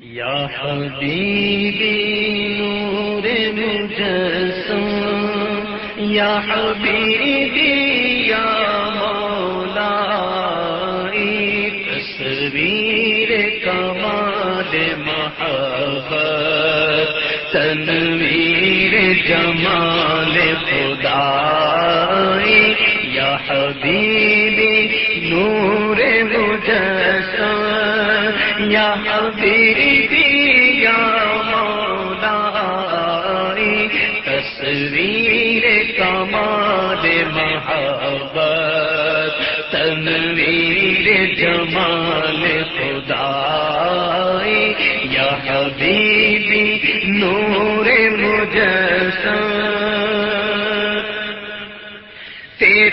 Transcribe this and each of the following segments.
یا حبیبی نور مجسم یا حبیبی یا مولا تصویر کمال محبت تنویر جمال خدا۔ حبیبی نور مجسم یا حبیبی یا مولا تصویر کمال محبت، تنویر جمال خدا یا حبیبی نور مجسم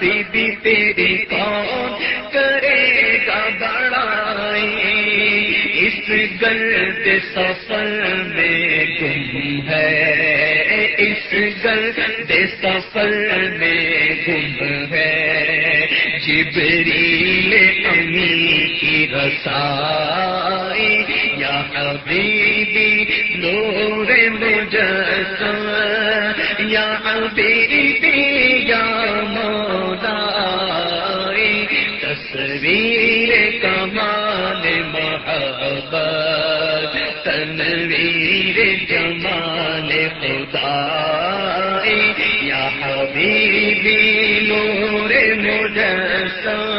بھی تیری کون کرے گا بڑائی؟ اس گرد سفر میں گم ہے۔ اس گرد سفر میں گم ہے۔ جبریل امی کی رسائی، یا حبیبی نور مجسم یا حبیبی، یا تصویر کمال محبت تنویر جمال خدا یا حبیبی نور مجسم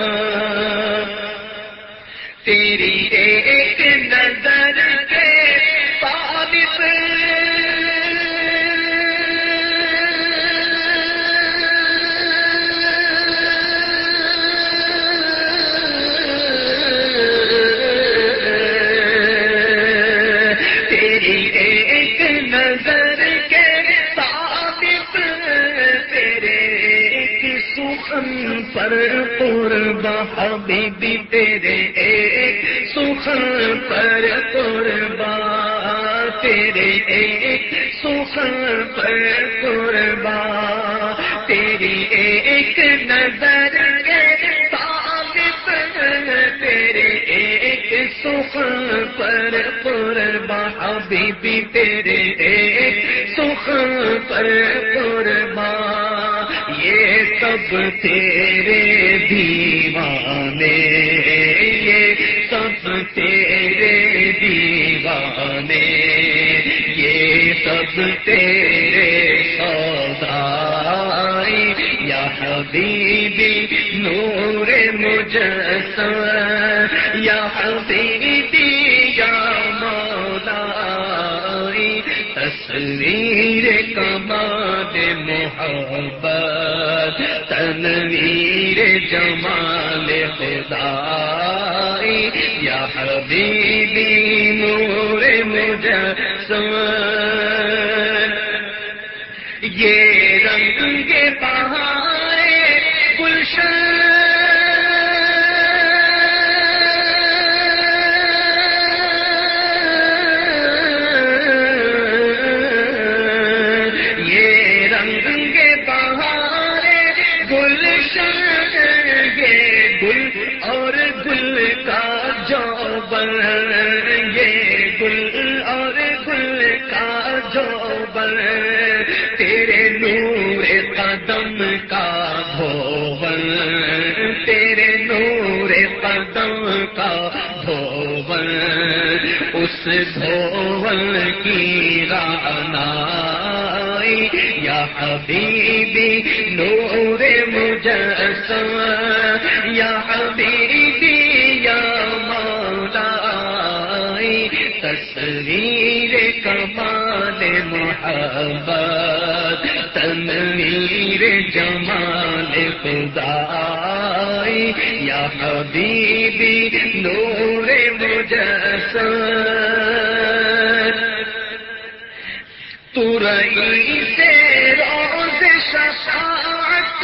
پر قربا حبیبی تیرے ایک، سخن پر قربا تیرے ایک، سخن پر قربا تیری ایک، نظر کے ثابت تیرے ایک، سخن پر قربا حبیبی تیرے ایک، سخن پر قربا سب تیرے دیوانے، یہ سب تیرے دیوانے، یہ سب تیرے سودائی یا حبیبی نور مجسم، یا حبیبی تصویر کمال محبت تنویر جمال خدا یا حبیبی نور مجسم یہ رنگ کے پہاڑ بل یہ گل اور گل کا جو بل تیرے نور قدم کا بھوون تیرے نور قدم کا بھوون اس بھوون کی رانا یا حبیبی، نور محبت تنویر جمال خدائی یا حبیبی نور مجسم۔ تو سے روز شفاعت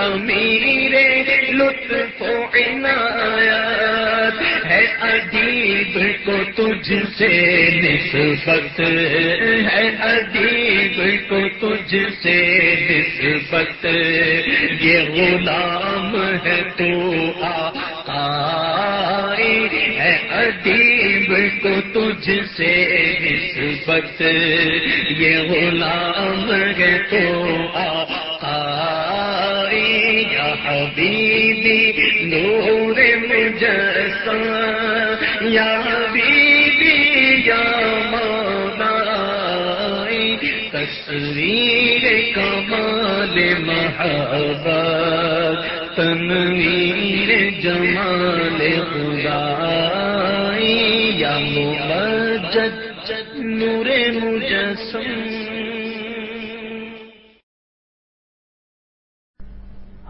امیر لطف و عنایت ہے، ادیب کو تجھ سے نسبت ہے، ادیب کو تجھ سے نسبت یہ غلام ہے تو آقائی ہے، ادیب کو تجھ سے نسبت یہ غلام ہے تو آقائی حبیبی، نور مجسم یا حبیبی، یا مولائی، تصویر کمال محبت، تنویر جمال خدائی، یا ممجد نور مجسم